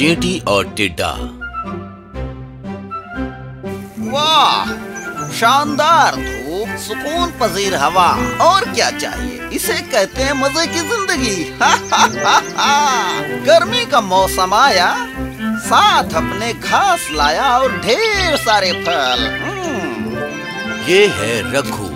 चींटी और टिड्डा। वाह शानदार धूप सुकून पजीर हवा। और क्या चाहिए? इसे कहते हैं मज़े की ज़िंदगी। गर्मी का मौसम आया। साथ अपने घास लाया और ढेर सारे फल। हम्म, ये है रघु।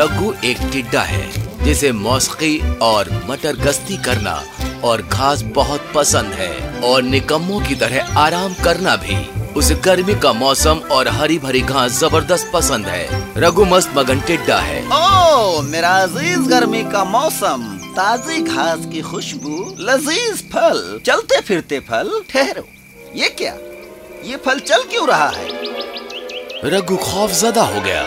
रघु एक टिड्डा है जिसे मौसकी और मटर गश्ती करना और घास बहुत पसंद है। और निकम्मों की तरह आराम करना भी। उसे गर्मी का मौसम और हरी भरी घास ज़बरदस्त पसंद है। रघु मस्त मगन टिड्डा है। ओ मेरा अज़ीज़ गर्मी का मौसम। ताजी घास की खुशबू लजीज फल चलते फिरते फल ठहरो। ये क्या? ये फल चल क्यों रहा है? रघु खौफजदा हो गया।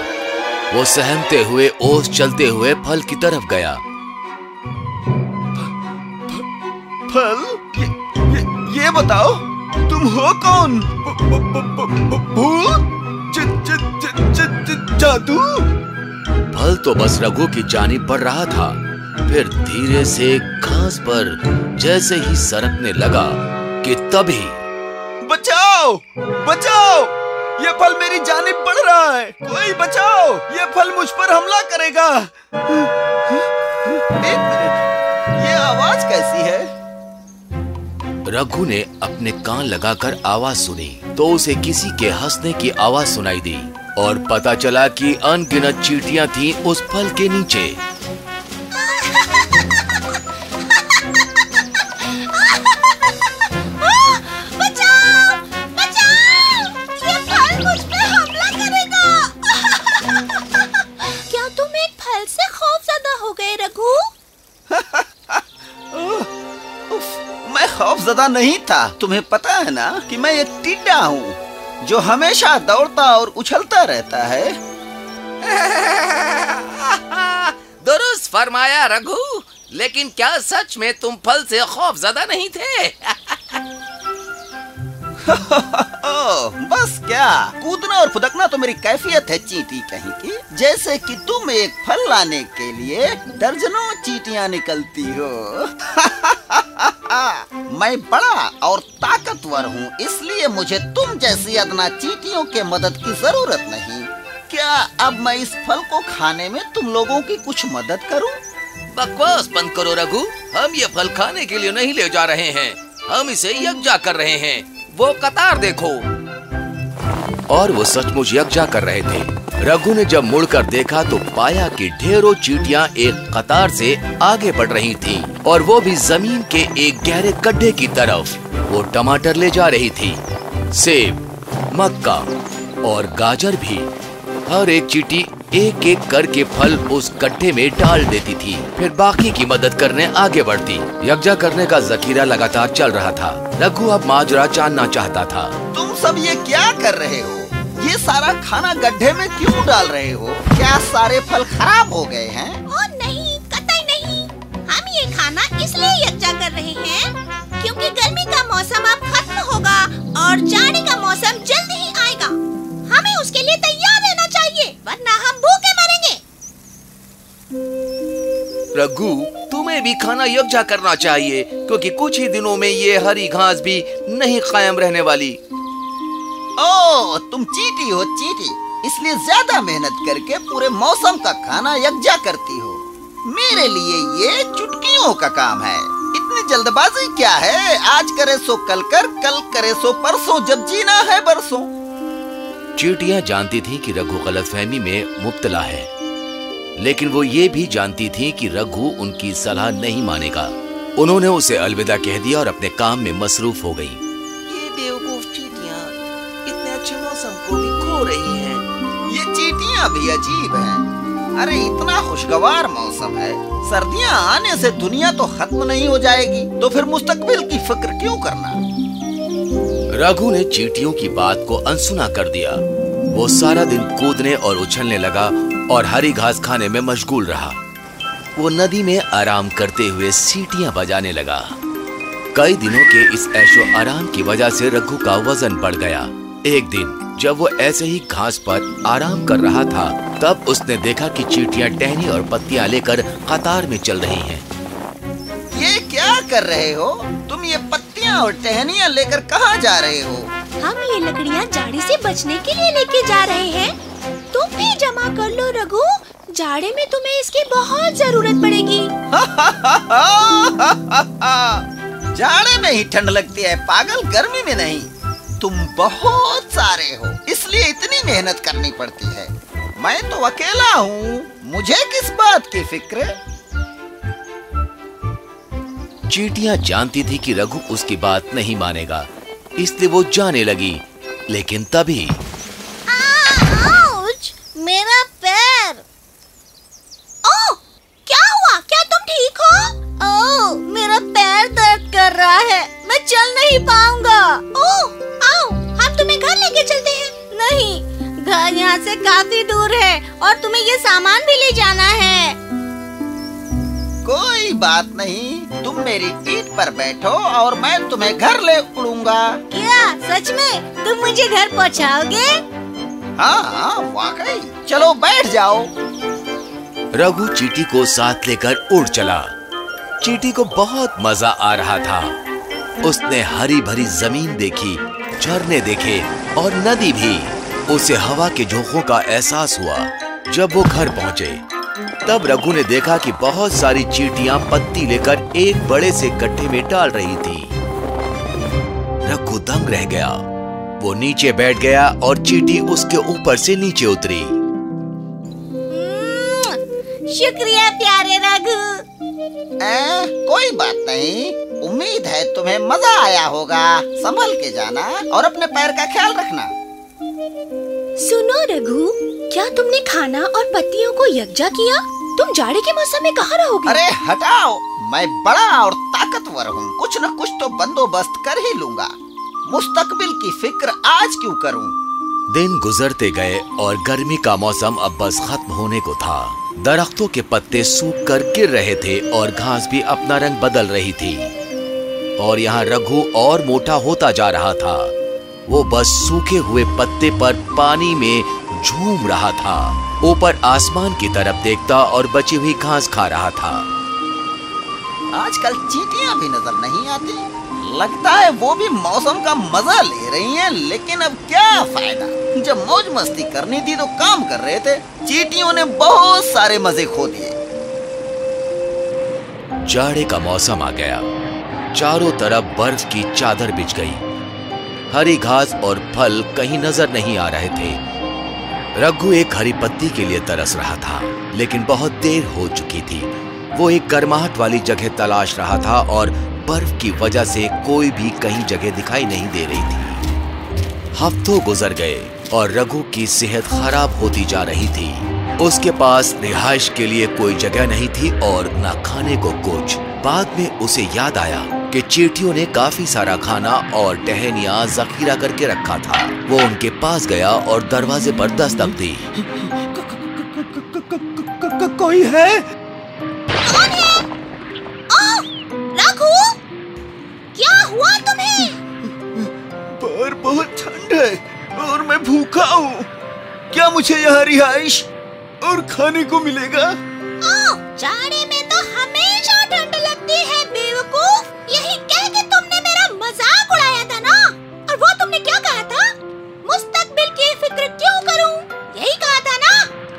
वो सहमते हुए ओस चलते हुए फल की तरफ़ गया। फल? ये, ये, ये बताओ तुम हो कौन? भूत जादू? फल तो बस रघु की जानी पड़ रहा था। फिर धीरे से घास पर जैसे ही सरकने लगा कि तभी बचाओ बचाओ! ये फल मेरी जानिब पड़ रहा है। कोई बचाओ ये फल मुझ पर हमला करेगा। एक मिनट ये आवाज़ कैसी है? रघु ने अपने कान लगाकर आवाज़ सुनी तो उसे किसी के हंसने की आवाज़ सुनाई दी, और पता चला कि अनगिनत चींटियाँ थीं उस फल के नीचे। खौफजदा नहीं था। तुम्हें पता है ना कि मैं एक टिड्डा हूँ जो हमेशा दौड़ता और उछलता रहता है। दुरुस्त फरमाया रघु। लेकिन क्या सच में तुम फल से खौफ ज़्यादा नहीं थे? बस क्या? कूदना और फुदकना तो मेरी कैफियत है चींटी कहीं की। जैसे कि तुम एक फल लाने के लिए दर्जनों चींटियाँ निकलती हो। मैं बड़ा और ताकतवर हूँ इसलिए मुझे तुम जैसी अदना चीटियों के मदद की ज़रूरत नहीं। क्या अब मैं इस फल को खाने में तुम लोगों की कुछ मदद करूँ? बकवास बंद करो रघु। हम ये फल खाने के लिए नहीं ले जा रहे हैं। हम इसे यज्ञा कर रहे हैं। वो कतार देखो। और वो सचमुच यज्ञा कर रहे थे। रघु ने जब मुड़कर देखा तो पाया कि ढेरों चींटियाँ एक कतार से आगे बढ़ रही थीं और वो भी ज़मीन के एक गहरे गड्ढे की तरफ़। वो टमाटर ले जा रही थी, सेब, मक्का और गाजर भी। हर एक चींटी एक एक करके फल उस गड्ढे में डाल देती थी। फिर बाकी की मदद करने आगे बढ़ती। यज्ञा करने का जखीरा लगातार चल रहा था। रघु अब माजरा जानना चाहता था। तुम सब ये क्या कर रहे हो? ये सारा खाना गड्ढे में क्यों डाल रहे हो? क्या सारे फल खराब हो गए हैं? ओ नहीं कतई नहीं। हम ये खाना इसलिए यज्ञा कर रहे हैं क्योंकि गर्मी का मौसम अब खत्म होगा और जाड़े का मौसम जल्द ही आएगा। हमें उसके लिए तैयार रहना चाहिए वरना हम भूखे मरेंगे। रघु तुम्हें भी खाना यज्ञा करना चाहिए क्योंकि कुछ ही दिनों में ये हरी घास भी नहीं कायम रहने वाली। ओ तुम चीटी हो, चीटी। इसलिए ज़्यादा मेहनत करके पूरे मौसम का खाना यज्ञा करती हो। मेरे लिए ये चुटकियों का काम है। इतनी जल्दबाजी क्या है? आज करे सो कल कर, कल करे सो परसों, जब जीना है बरसों। चींटियाँ जानती थी कि रघु गलतफहमी में मुब्तला है। लेकिन वो ये भी जानती थी कि रघु उनकी सलाह नहीं मानेगा। उन्होंने उसे अलविदा कह दिया और अपने काम में मसरूफ हो गईं। रही हैं। ये चीटियाँ भी अजीब हैं। अरे, इतना खुशगवार मौसम है। सर्दियाँ आने से दुनिया तो खत्म नहीं हो जाएगी। तो फिर मुस्तकबिल की फ़िक्र क्यों करना? रघु ने चींटियों की बात को अनसुना कर दिया। वो सारा दिन कूदने और उछलने लगा और हरी घास खाने में मशगूल रहा। वो नदी में आराम करते हुए सीटियाँ बजाने लगा। कई दिनों के इस ऐशो आराम की वजह से रघु का वज़न बढ़ गया। एक दिन जब वो ऐसे ही घास पर आराम कर रहा था तब उसने देखा कि चींटियाँ टहनी और पत्तियाँ लेकर कतार में चल रही हैं। ये क्या कर रहे हो? तुम ये पत्तियाँ और टहनियाँ लेकर कहाँ जा रहे हो? हम ये लकड़ियाँ जाड़े से बचने के लिए लेके जा रहे हैं। तुम भी जमा कर लो रघु। जाड़े में तुम्हें इसकी बहुत ज़रूरत पड़ेगी। जाड़े में ही ठंड लगती है पागल गर्मी में नहीं। तुम बहुत सारे हो इसलिए इतनी मेहनत करनी पड़ती है। मैं तो अकेला हूँ। मुझे किस बात की फ़िक्र? चीटियाँ जानती थी कि रघु उसकी बात नहीं मानेगा इसलिए वो जाने लगी लेकिन तभी आउच, मेरा पैर। ओह क्या हुआ? क्या तुम ठीक हो? ओह मेरा पैर दर्द कर रहा है। मैं चल नहीं पाऊँगा। ओह नहीं। घर यहाँ से काफ़ी दूर है और तुम्हें ये सामान भी ले जाना है। कोई बात नहीं तुम मेरी पीठ पर बैठो और मैं तुम्हें घर ले उड़ूँगा। क्या? सच में? तुम मुझे घर पहुँचाओगे? हाँ हाँ वाकई। चलो बैठ जाओ। रघु चीटी को साथ लेकर उड़ चला। चीटी को बहुत मज़ा आ रहा था। उसने हरी भरी ज़मीन देखी झरने देखे और नदी भी। उसे हवा के झोंकों का एहसास हुआ। जब वो घर पहुँचे तब रघु ने देखा कि बहुत सारी चींटियाँ पत्ती लेकर एक बड़े से गड्ढे में डाल रही थी। रघु दंग रह गया। वो नीचे बैठ गया और चीटी उसके ऊपर से नीचे उतरी। हम्म, शुक्रिया प्यारे रघु। कोई बात नहीं। उम्मीद है तुम्हें मज़ा आया होगा। संभल के जाना और अपने पैर का ख्याल रखना। सुनो रघु क्या तुमने खाना और पत्तियों को यकजा किया? तुम जाड़े के मौसम में कहाँ रहोगे? अरे हटाओ! मैं बड़ा और ताकतवर हूँ। कुछ न कुछ तो बंदोबस्त कर ही लूँगा। मुस्तकबिल की फ़िक्र आज क्यों करूँ? दिन गुजरते गए और गर्मी का मौसम अब बस खत्म होने को था। दरख्तों के पत्ते सूख कर गिर रहे थे और घास भी अपना रंग बदल रही थी। और यहाँ रघु और मोटा होता जा रहा था। वो बस सूखे हुए पत्ते पर पानी में झूम रहा था। ऊपर आसमान की तरफ़ देखता और बची हुई घास खा रहा था। आजकल चींटियाँ भी नज़र नहीं आती। लगता है वो भी मौसम का मज़ा ले रही हैं लेकिन अब क्या फ़ायदा? जब मौज मस्ती करनी थी तो काम कर रहे थे। चींटियों ने बहुत सारे मज़े खो दिए। जाड़े का मौसम आ गया। चारों तरफ़ बर्फ़ की चादर बिछ गई। हरी घास और फल कहीं नज़र नहीं आ रहे थे। रघु एक हरी पत्ती के लिए तरस रहा था, लेकिन बहुत देर हो चुकी थी। वो एक गर्माहट वाली जगह तलाश रहा था और बर्फ़ की वजह से कोई भी कहीं जगह दिखाई नहीं दे रही थी। हफ्तों गुजर गए और रघु की सेहत खराब होती जा रही थी। उसके पास रिहाइश के लिए कोई जगह नहीं थी और न खाने को कुछ। बाद में उसे याद आया कि चीटियों ने काफ़ी सारा खाना और टहनिया जखीरा करके रखा था। वो उनके पास गया और दरवाजे पर दस्तक दी। कोई है? कौन है? ओह रघु? क्या हुआ तुम्हें? पर बहुत ठंड है और मैं भूखा हूँ। क्या मुझे यहाँ रिहाइश और खाने को मिलेगा? ओह जाड़े में तो हमेशा ठंड लगती है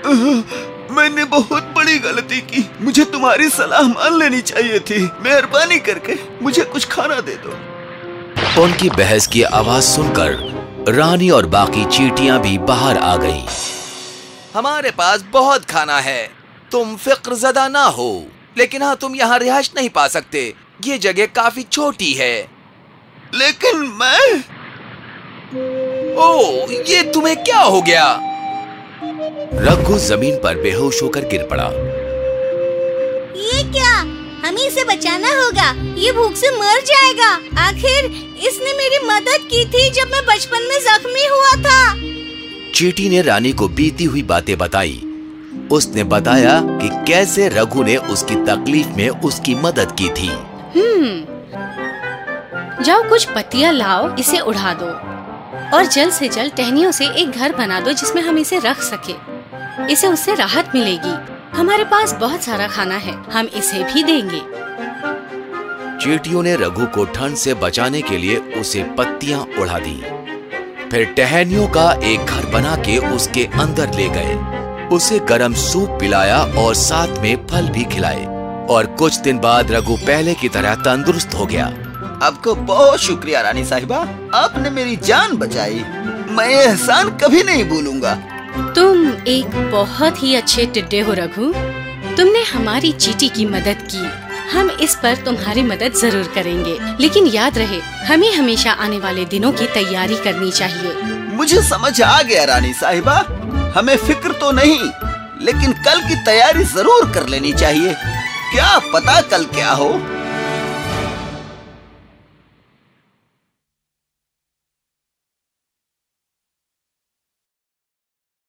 मैंने बहुत बड़ी गलती की। मुझे तुम्हारी सलाह मान लेनी चाहिए थी। मेहरबानी करके मुझे कुछ खाना दे दो। उनकी बहस की आवाज़ सुनकर रानी और बाकी चीटियाँ भी बाहर आ गईं। हमारे पास बहुत खाना है। तुम फ़िक्र जदा ना हो लेकिन हाँ तुम यहाँ रिहाइश नहीं पा सकते। ये जगह काफ़ी छोटी है। लेकिन मैं ओ ये तुम्हें क्या हो गया? रघु ज़मीन पर बेहोश होकर गिर पड़ा। ये क्या? हमें इसे बचाना होगा। ये भूख से मर जाएगा। आखिर इसने मेरी मदद की थी जब मैं बचपन में जख्मी हुआ था। चीटी ने रानी को बीती हुई बातें बताई। उसने बताया कि कैसे रघु ने उसकी तकलीफ़ में उसकी मदद की थी। हम्म। जाओ कुछ पत्तियाँ लाओ इसे उड़ा दो। और जल्द से जल्द टहनियों से एक घर बना दो जिसमें हम इसे रख सके। इसे उससे राहत मिलेगी। हमारे पास बहुत सारा खाना है हम इसे भी देंगे। चीटियों ने रघु को ठंड से बचाने के लिए उसे पत्तियाँ उड़ा दी। फिर टहनियों का एक घर बना के उसके अंदर ले गए। उसे गरम सूप पिलाया और साथ में फल भी खिलाए। और कुछ दिन बाद रघु पहले की तरह तंदुरुस्त हो गया। आपको बहुत शुक्रिया रानी साहिबा आपने मेरी जान बचाई। मैं एहसान कभी नहीं भूलूँगा। तुम एक बहुत ही अच्छे टिड्डे हो, रघु। तुमने हमारी चीटी की मदद की। हम इस पर तुम्हारी मदद ज़रूर करेंगे। लेकिन याद रहे, हमें हमेशा आने वाले दिनों की तैयारी करनी चाहिए। मुझे समझ आ गया, रानी साहिबा। हमें फ़िक्र तो नहीं, लेकिन कल की तैयारी ज़रूर कर लेनी चाहिए। क्या पता कल क्या हो?